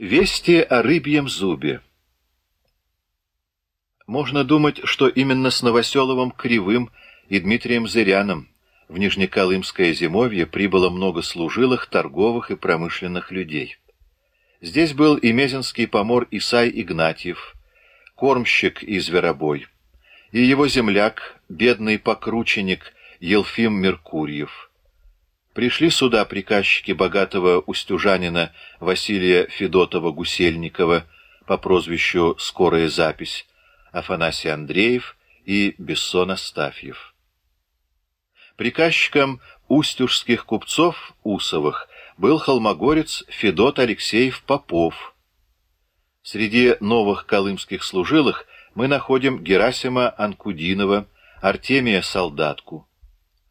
Вести о рыбьем зубе Можно думать, что именно с Новоселовым Кривым и Дмитрием Зыряном в Нижнеколымское зимовье прибыло много служилых, торговых и промышленных людей. Здесь был и мезенский помор Исай Игнатьев, кормщик и зверобой, и его земляк, бедный покрученник Елфим Меркурьев — Пришли сюда приказчики богатого устюжанина Василия Федотова-Гусельникова по прозвищу «Скорая запись», Афанасий Андреев и Бессон Астафьев. Приказчиком устюжских купцов Усовых был холмогорец Федот Алексеев Попов. Среди новых колымских служилых мы находим Герасима Анкудинова, Артемия Солдатку.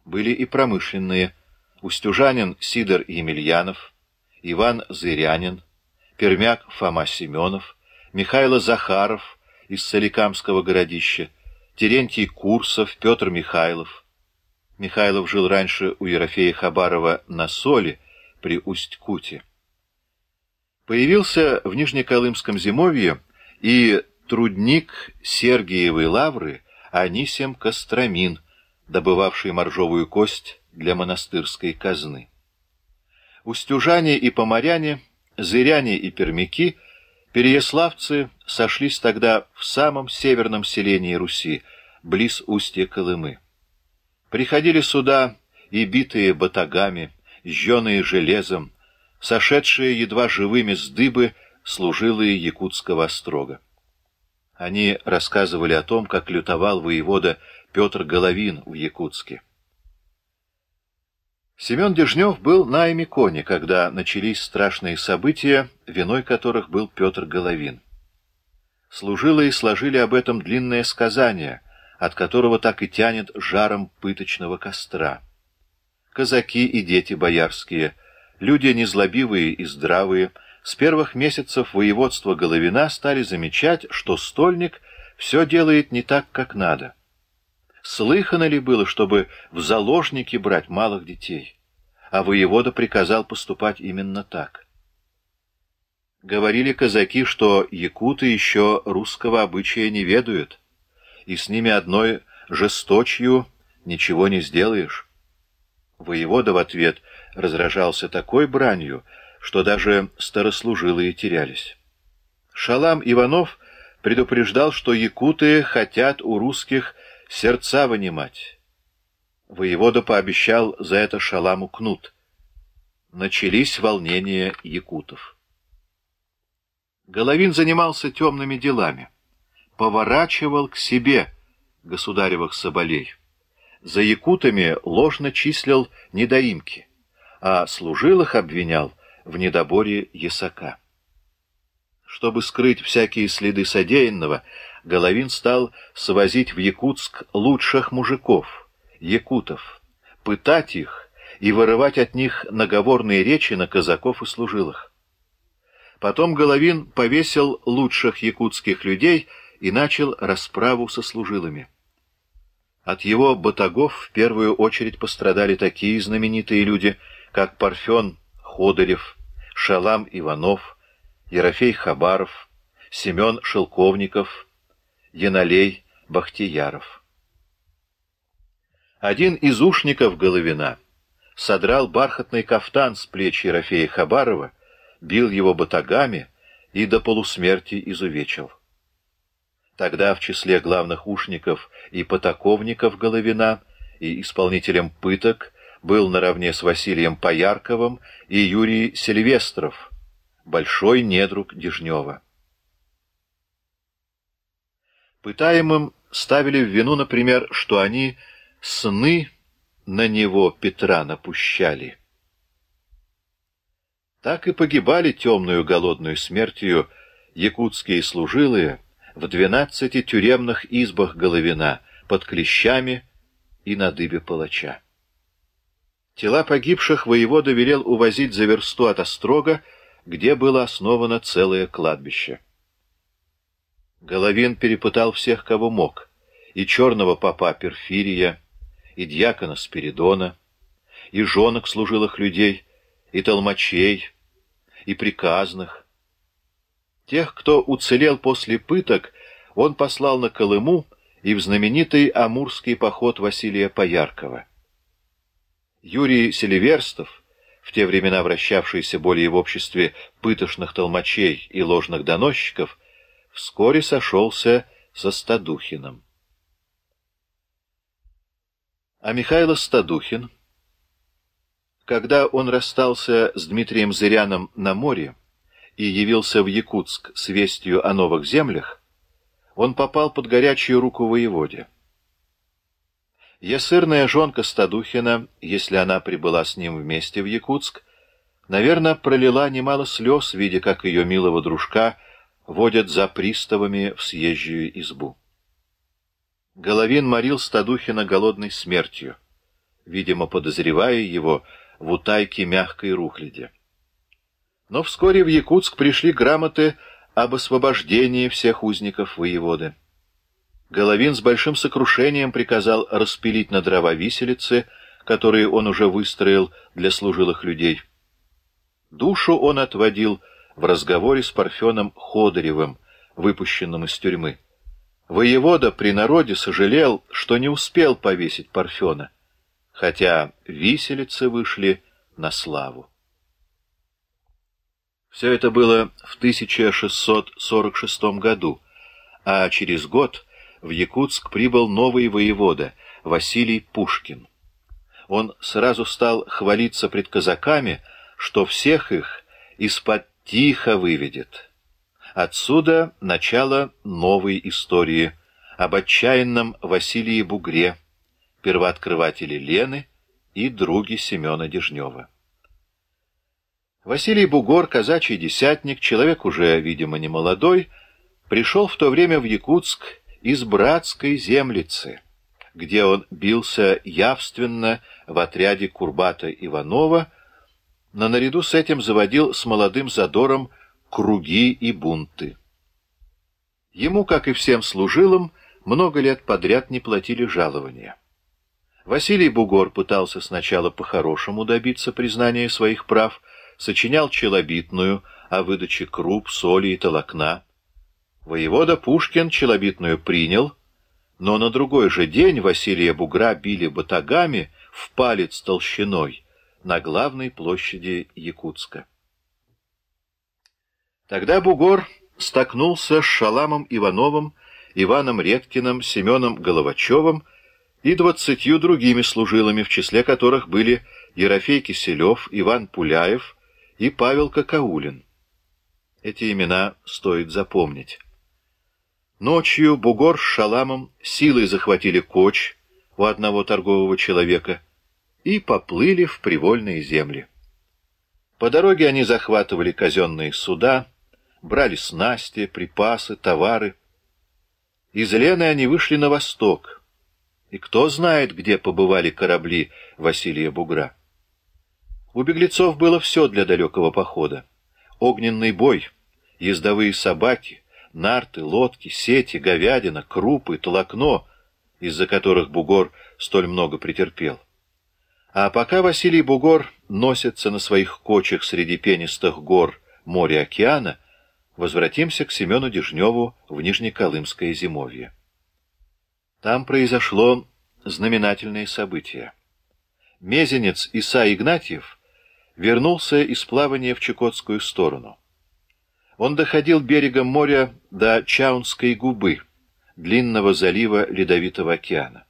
Были и промышленные – Устюжанин Сидор Емельянов, Иван Зырянин, Пермяк Фома Семенов, Михайло Захаров из Соликамского городища, Терентий Курсов, Петр Михайлов. Михайлов жил раньше у Ерофея Хабарова на Соли при Усть-Куте. Появился в Нижнеколымском зимовье и трудник Сергиевой лавры Анисем Костромин, добывавший моржовую кость для монастырской казны. Устюжане и поморяне, зыряне и пермяки, переяславцы сошлись тогда в самом северном селении Руси, близ устья Колымы. Приходили сюда и битые батагами, жженые железом, сошедшие едва живыми с дыбы служилые якутского острога. Они рассказывали о том, как лютовал воевода Петр Головин в Якутске. Семен Дежнев был на Эмиконе, когда начались страшные события, виной которых был Петр Головин. Служилые сложили об этом длинное сказание, от которого так и тянет жаром пыточного костра. Казаки и дети боярские, люди незлобивые и здравые, с первых месяцев воеводства Головина стали замечать, что стольник все делает не так, как надо. Слыхано ли было, чтобы в заложники брать малых детей? А воевода приказал поступать именно так. Говорили казаки, что якуты еще русского обычая не ведают, и с ними одной жесточью ничего не сделаешь. Воевода в ответ разражался такой бранью, что даже старослужилые терялись. Шалам Иванов предупреждал, что якуты хотят у русских сердца вынимать. Воевода пообещал за это шаламу кнут. Начались волнения якутов. Головин занимался темными делами. Поворачивал к себе государевых соболей. За якутами ложно числил недоимки, а служилых обвинял в недоборе ясака. Чтобы скрыть всякие следы содеянного, Головин стал свозить в Якутск лучших мужиков, якутов, пытать их и вырывать от них наговорные речи на казаков и служилых. Потом Головин повесил лучших якутских людей и начал расправу со служилыми. От его батагов в первую очередь пострадали такие знаменитые люди, как Парфен Ходырев, Шалам Иванов, Ерофей Хабаров, Семен Шелковников, Яналей Бахтияров. Один из ушников Головина содрал бархатный кафтан с плеч Ерофея Хабарова, бил его батагами и до полусмерти изувечил. Тогда в числе главных ушников и потаковников Головина и исполнителем пыток был наравне с Василием Поярковым и Юрий Сильвестров, большой недруг Дежнева. Пытаемым ставили в вину, например, что они сны на него Петра напущали. Так и погибали темную голодную смертью якутские служилые в двенадцати тюремных избах Головина под клещами и на дыбе палача. Тела погибших воевода велел увозить за версту от Острога где было основано целое кладбище. Головин перепытал всех, кого мог, и черного попа Перфирия, и дьякона Спиридона, и женок служилых людей, и толмачей, и приказных, Тех, кто уцелел после пыток, он послал на Колыму и в знаменитый Амурский поход Василия Пояркова. Юрий Селиверстов, в те времена вращавшийся более в обществе пытошных толмачей и ложных доносчиков, вскоре сошелся со Стадухиным. А Михайло Стадухин, когда он расстался с Дмитрием Зыряном на море и явился в Якутск с вестью о новых землях, он попал под горячую руку воеводе. Ясырная жонка Стадухина, если она прибыла с ним вместе в Якутск, наверное, пролила немало слез, видя, как ее милого дружка водят за приставами в съезжую избу. Головин морил Стадухина голодной смертью, видимо, подозревая его в утайке мягкой рухляди. Но вскоре в Якутск пришли грамоты об освобождении всех узников воеводы. Головин с большим сокрушением приказал распилить на дрова виселицы, которые он уже выстроил для служилых людей. Душу он отводил в разговоре с Парфеном Ходоревым, выпущенным из тюрьмы. Воевода при народе сожалел, что не успел повесить Парфена, хотя виселицы вышли на славу. Все это было в 1646 году, а через год в Якутск прибыл новый воевода Василий Пушкин. Он сразу стал хвалиться пред казаками, что всех их из-под тихо выведет. Отсюда начало новой истории об отчаянном Василии Бугре, первооткрывателе Лены и друге Семена Дежнева. Василий Бугор, казачий десятник, человек уже, видимо, не молодой, пришел в то время в Якутск из братской землицы, где он бился явственно в отряде Курбата Иванова, но наряду с этим заводил с молодым задором круги и бунты. Ему, как и всем служилым, много лет подряд не платили жалования. Василий Бугор пытался сначала по-хорошему добиться признания своих прав, сочинял челобитную о выдаче круп, соли и толокна, Воевода Пушкин челобитную принял, но на другой же день Василия Бугра били батагами в палец толщиной на главной площади Якутска. Тогда Бугор столкнулся с Шаламом Ивановым, Иваном Редкиным, Семеном Головачевым и двадцатью другими служилыми, в числе которых были Ерофей Киселев, Иван Пуляев и Павел Какаулин. Эти имена стоит запомнить. Ночью Бугор с Шаламом силой захватили коч у одного торгового человека и поплыли в привольные земли. По дороге они захватывали казенные суда, брали снасти, припасы, товары. Из Лены они вышли на восток, и кто знает, где побывали корабли Василия Бугра. У беглецов было все для далекого похода. Огненный бой, ездовые собаки — нарты, лодки, сети, говядина, крупы, толокно, из-за которых Бугор столь много претерпел. А пока Василий Бугор носится на своих кочах среди пенистых гор моря-океана, возвратимся к Семену Дежневу в Нижнеколымское зимовье. Там произошло знаменательное событие. Мезенец Иса Игнатьев вернулся из плавания в Чукотскую сторону. Он доходил берегом моря до Чаунской губы, длинного залива Ледовитого океана.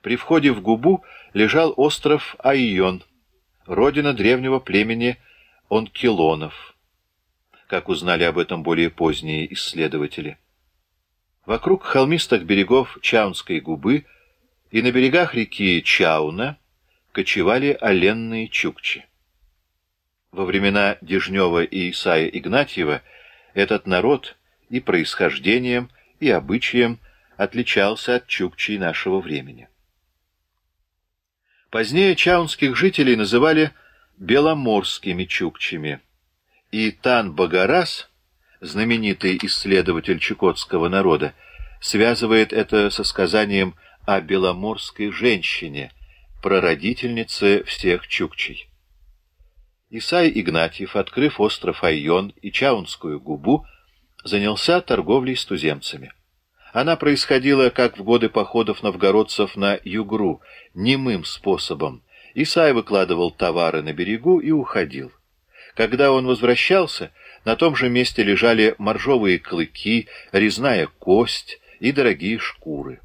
При входе в губу лежал остров Айон, родина древнего племени Онкилонов, как узнали об этом более поздние исследователи. Вокруг холмистых берегов Чаунской губы и на берегах реки Чауна кочевали оленные чукчи. Во времена Дежнева и Исаия Игнатьева этот народ и происхождением, и обычаем отличался от чукчей нашего времени. Позднее чаунских жителей называли беломорскими чукчами, и Тан Багарас, знаменитый исследователь чукотского народа, связывает это со сказанием о беломорской женщине, прародительнице всех чукчей. Исай Игнатьев, открыв остров Айон и Чаунскую губу, занялся торговлей с туземцами. Она происходила, как в годы походов новгородцев на Югру, немым способом. Исай выкладывал товары на берегу и уходил. Когда он возвращался, на том же месте лежали моржовые клыки, резная кость и дорогие шкуры.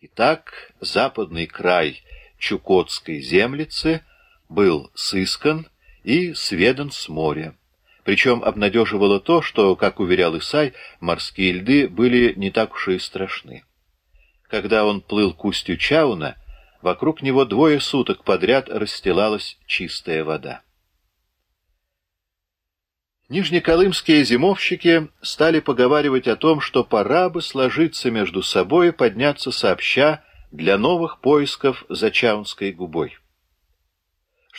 Итак, западный край Чукотской землицы был сыскан и сведан с моря. Причем обнадеживало то, что, как уверял Исай, морские льды были не так уж и страшны. Когда он плыл к устью Чауна, вокруг него двое суток подряд расстилалась чистая вода. Нижнеколымские зимовщики стали поговаривать о том, что пора бы сложиться между собой и подняться сообща для новых поисков за Чаунской губой.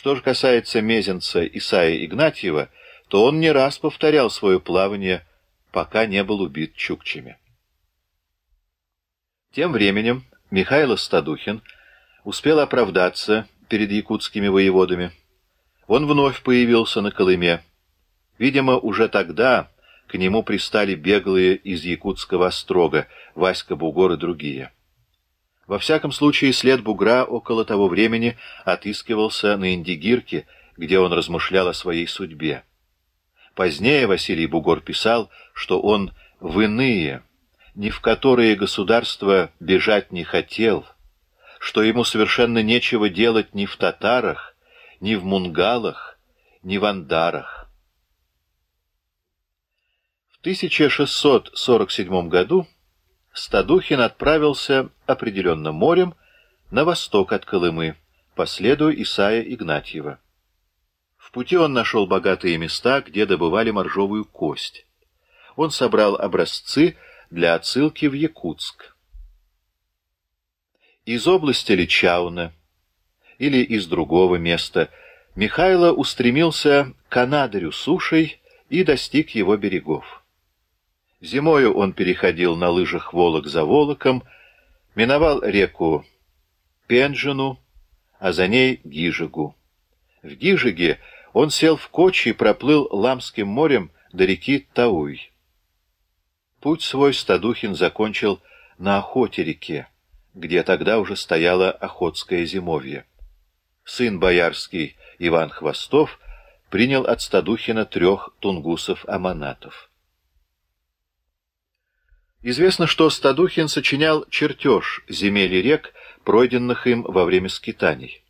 Что же касается мезенца Исаия Игнатьева, то он не раз повторял свое плавание, пока не был убит чукчами. Тем временем Михаил Стадухин успел оправдаться перед якутскими воеводами. Он вновь появился на Колыме. Видимо, уже тогда к нему пристали беглые из якутского острога, Васька Бугор и другие. Во всяком случае, след бугра около того времени отыскивался на Индигирке, где он размышлял о своей судьбе. Позднее Василий Бугор писал, что он в иные, ни в которые государства бежать не хотел, что ему совершенно нечего делать ни в татарах, ни в мунгалах, ни в андарах. В 1647 году Стадухин отправился определенно морем на восток от Колымы, по следу Исая Игнатьева. В пути он нашел богатые места, где добывали моржовую кость. Он собрал образцы для отсылки в Якутск. Из области Личауна или из другого места Михайло устремился к Анадырю сушей и достиг его берегов. Зимою он переходил на лыжах Волок за Волоком, миновал реку Пенджину, а за ней Гижигу. В Гижиге он сел в кочи и проплыл Ламским морем до реки Тауй. Путь свой Стадухин закончил на Охоте-реке, где тогда уже стояло Охотское зимовье. Сын боярский Иван Хвостов принял от Стадухина трех тунгусов-аманатов. Известно, что Стадухин сочинял чертеж земель и рек, пройденных им во время скитаний.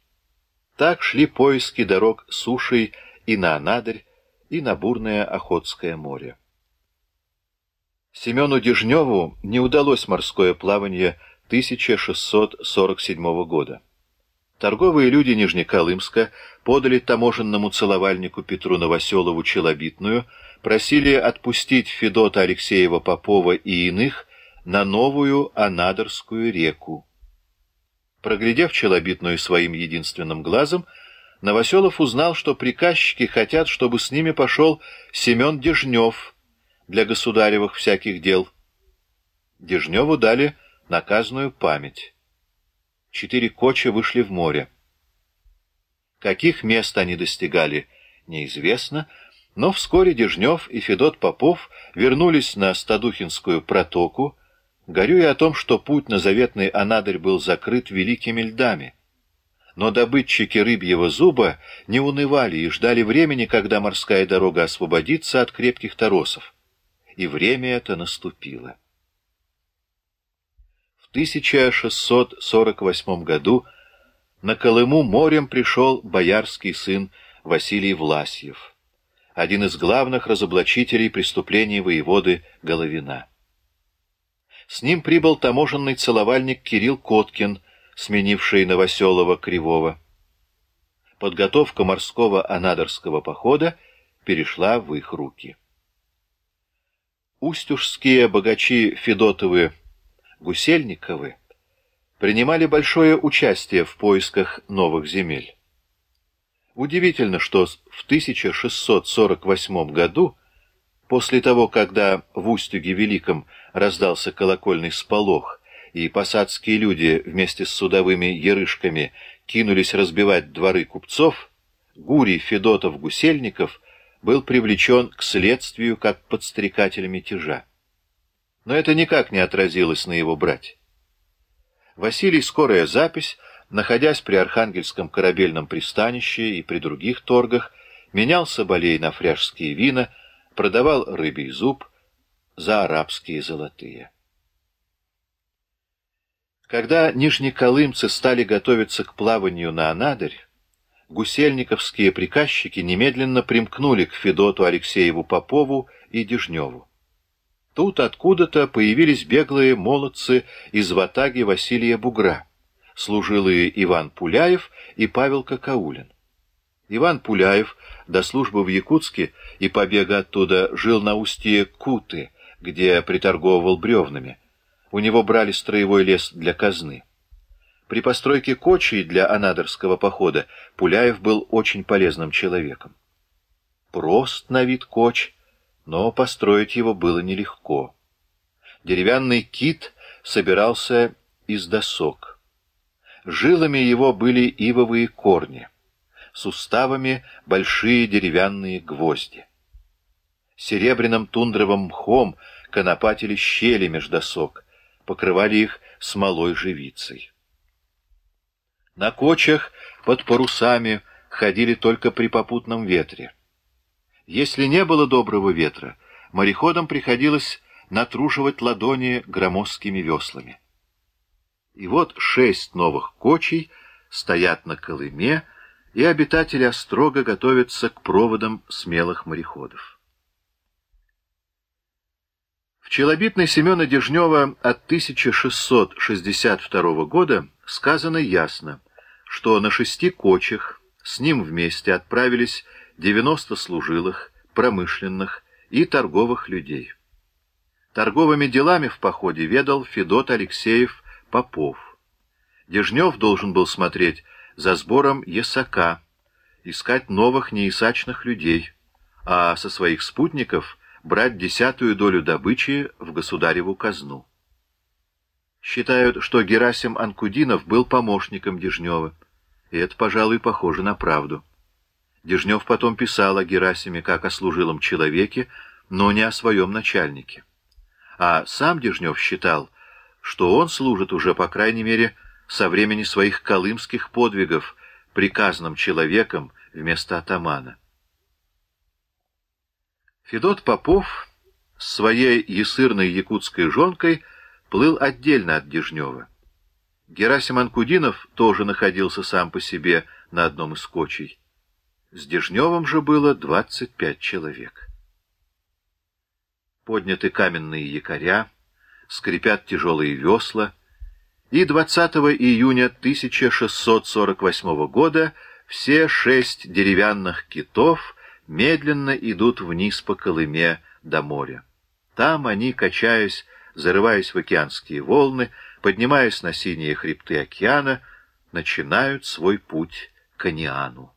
Так шли поиски дорог сушей и на Анадырь, и на бурное Охотское море. Семену Дежневу не удалось морское плавание 1647 года. Торговые люди Нижнеколымска подали таможенному целовальнику Петру Новоселову Челобитную, просили отпустить Федота Алексеева Попова и иных на новую Анадырскую реку. Проглядев челобитную своим единственным глазом, Новоселов узнал, что приказчики хотят, чтобы с ними пошел Семен Дежнев для государевых всяких дел. Дежневу дали наказанную память. Четыре коча вышли в море. Каких мест они достигали, неизвестно, но вскоре Дежнев и Федот Попов вернулись на Стадухинскую протоку, горюя о том, что путь на заветный Анадырь был закрыт великими льдами. Но добытчики рыбьего зуба не унывали и ждали времени, когда морская дорога освободится от крепких торосов. И время это наступило. В 1648 году на Колыму морем пришел боярский сын Василий Власьев, один из главных разоблачителей преступлений воеводы Головина. С ним прибыл таможенный целовальник Кирилл Коткин, сменивший Новоселова Кривого. Подготовка морского анадырского похода перешла в их руки. Устюжские богачи Федотовы, Гусельниковы принимали большое участие в поисках новых земель. Удивительно, что в 1648 году После того, когда в Устюге Великом раздался колокольный сполох, и посадские люди вместе с судовыми ерышками кинулись разбивать дворы купцов, Гурий Федотов-Гусельников был привлечен к следствию как подстрекатель мятежа. Но это никак не отразилось на его брате. Василий Скорая запись, находясь при Архангельском корабельном пристанище и при других торгах, менял соболей на фряжские вина, продавал рыбий зуб за арабские золотые. Когда нижнеколымцы стали готовиться к плаванию на Анадырь, гусельниковские приказчики немедленно примкнули к Федоту Алексееву Попову и Дежневу. Тут откуда-то появились беглые молодцы из ватаги Василия Бугра, служилые Иван Пуляев и Павел Какаулин. Иван Пуляев до службы в Якутске и побега оттуда жил на устье Куты, где приторговывал бревнами. У него брали строевой лес для казны. При постройке кочей для анадырского похода Пуляев был очень полезным человеком. Прост на вид коч, но построить его было нелегко. Деревянный кит собирался из досок. Жилами его были ивовые корни, суставами большие деревянные гвозди. Серебряным тундровым мхом конопатили щели меж досок, покрывали их смолой живицей. На кочах под парусами ходили только при попутном ветре. Если не было доброго ветра, мореходам приходилось натруживать ладони громоздкими веслами. И вот шесть новых кочей стоят на Колыме, и обитатели Острога готовятся к проводам смелых мореходов. челобитной Семена Дежнева от 1662 года сказано ясно, что на шести кочах с ним вместе отправились 90 служилых, промышленных и торговых людей. Торговыми делами в походе ведал Федот Алексеев Попов. Дежнев должен был смотреть за сбором ясака, искать новых неясачных людей, а со своих спутников — брать десятую долю добычи в государеву казну. Считают, что Герасим Анкудинов был помощником Дежнева, и это, пожалуй, похоже на правду. Дежнев потом писал о Герасиме как о служилом человеке, но не о своем начальнике. А сам Дежнев считал, что он служит уже, по крайней мере, со времени своих колымских подвигов приказным человеком вместо атамана. Федот Попов с своей ясырной якутской жонкой плыл отдельно от Дежнева. Герасим Анкудинов тоже находился сам по себе на одном из кочей. С Дежневым же было двадцать пять человек. Подняты каменные якоря, скрипят тяжелые весла, и 20 июня 1648 года все шесть деревянных китов — медленно идут вниз по Колыме до моря. Там они, качаясь, зарываясь в океанские волны, поднимаясь на синие хребты океана, начинают свой путь к Аниану.